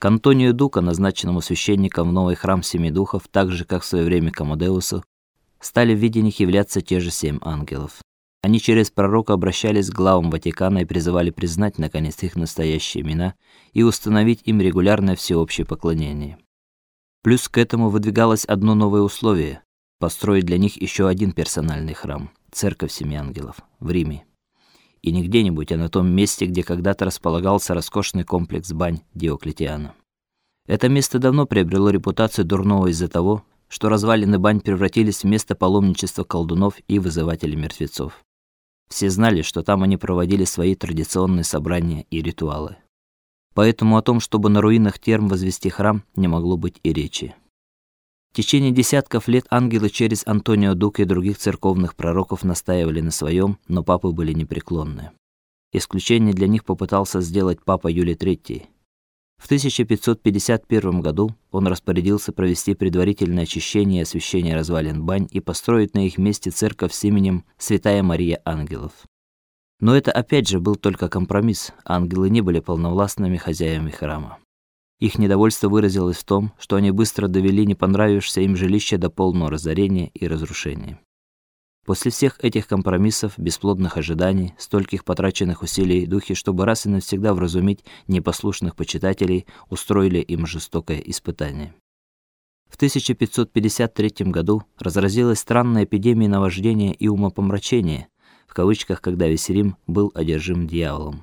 К Антонию Дука, назначенному священником в новый храм Семи Духов, так же как в свое время к Амадеусу, стали в видениях являться те же семь ангелов. Они через пророка обращались к главам Ватикана и призывали признать наконец их настоящие имена и установить им регулярное всеобщее поклонение. Плюс к этому выдвигалось одно новое условие построить для них еще один персональный храм церковь Семи ангелов в Риме. И не где-нибудь, а на том месте, где когда-то располагался роскошный комплекс бань Диоклетиана. Это место давно приобрело репутацию дурного из-за того, что развалины бань превратились в место паломничества колдунов и вызывателей мертвецов. Все знали, что там они проводили свои традиционные собрания и ритуалы. Поэтому о том, чтобы на руинах терм возвести храм, не могло быть и речи. В течение десятков лет ангелы через Антонио Дука и других церковных пророков настаивали на своем, но папы были непреклонны. Исключение для них попытался сделать папа Юлий III. В 1551 году он распорядился провести предварительное очищение и освящение развалин бань и построить на их месте церковь с именем Святая Мария Ангелов. Но это опять же был только компромисс. Ангелы не были полновластными хозяевами храма. Их недовольство выразилось в том, что они быстро довели не понравившееся им жилище до полного разорения и разрушения. После всех этих компромиссов, бесплодных ожиданий, стольких потраченных усилий духи, чтобы раз и навсегда вразумить непослушных почитателей, устроили им жестокое испытание. В 1553 году разразилась странная эпидемия наваждения и умопомрачения, в кавычках, когда весь Рим был одержим дьяволом.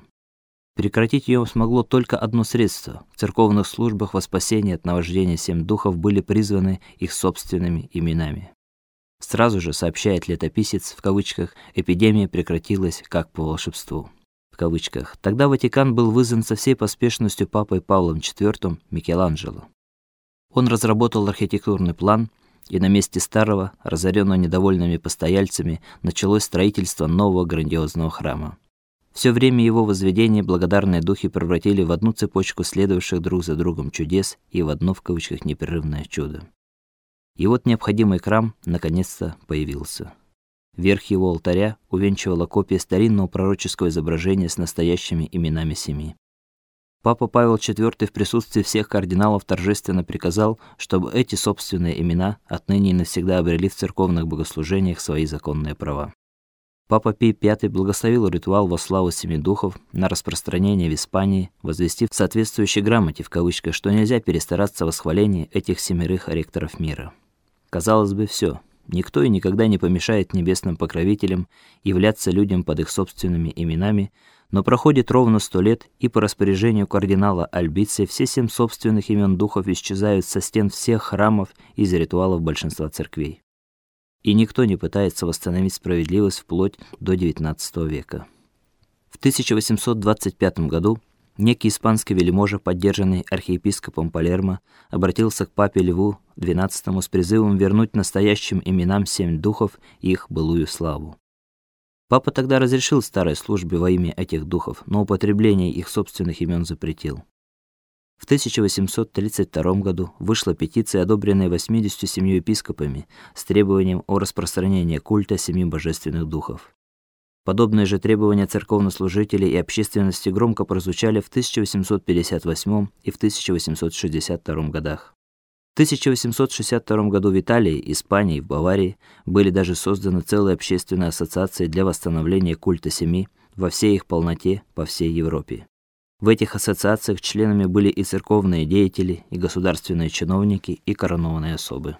Прекратить ее смогло только одно средство. В церковных службах во спасение от наваждения семь духов были призваны их собственными именами. Сразу же, сообщает летописец в кавычках, эпидемия прекратилась как по волшебству. В кавычках. Тогда Ватикан был вызван со всей поспешностью папой Павлом IV Микеланджело. Он разработал архитектурный план, и на месте старого, разоренного недовольными постояльцами, началось строительство нового грандиозного храма. Все время его возведения благодарные духи превратили в одну цепочку следовавших друг за другом чудес и в одно в кавычках непрерывное чудо. И вот необходимый храм наконец-то появился. Верх его алтаря увенчивала копия старинного пророческого изображения с настоящими именами семи. Папа Павел IV в присутствии всех кардиналов торжественно приказал, чтобы эти собственные имена отныне и навсегда обрели в церковных богослужениях свои законные права. Папа Пий V благословил ритуал во славу семи духов на распространение в Испании, возвестив в соответствующей грамоте в кавычках, что нельзя перестараться в восхвалении этих семерых ректоров мира. Казалось бы, все. Никто и никогда не помешает небесным покровителям являться людям под их собственными именами, но проходит ровно сто лет, и по распоряжению кардинала Альбиция все семь собственных имен духов исчезают со стен всех храмов из ритуалов большинства церквей. И никто не пытается восстановить справедливость вплоть до XIX века. В 1825 году Некий испанский вельможа, поддержанный архиепископом Палермо, обратился к папе Льву XII с призывом вернуть настоящим именам семь духов их былую славу. Папа тогда разрешил старой службе во имя этих духов, но употребление их собственных имен запретил. В 1832 году вышла петиция, одобренная 87 епископами, с требованием о распространении культа семи божественных духов. Подобные же требования церковнослужителей и общественности громко прозвучали в 1858 и в 1862 годах. В 1862 году в Италии, Испании и в Баварии были даже созданы целые общественные ассоциации для восстановления культа семи во всей их полноте по всей Европе. В этих ассоциациях членами были и церковные деятели, и государственные чиновники, и коронованные особы.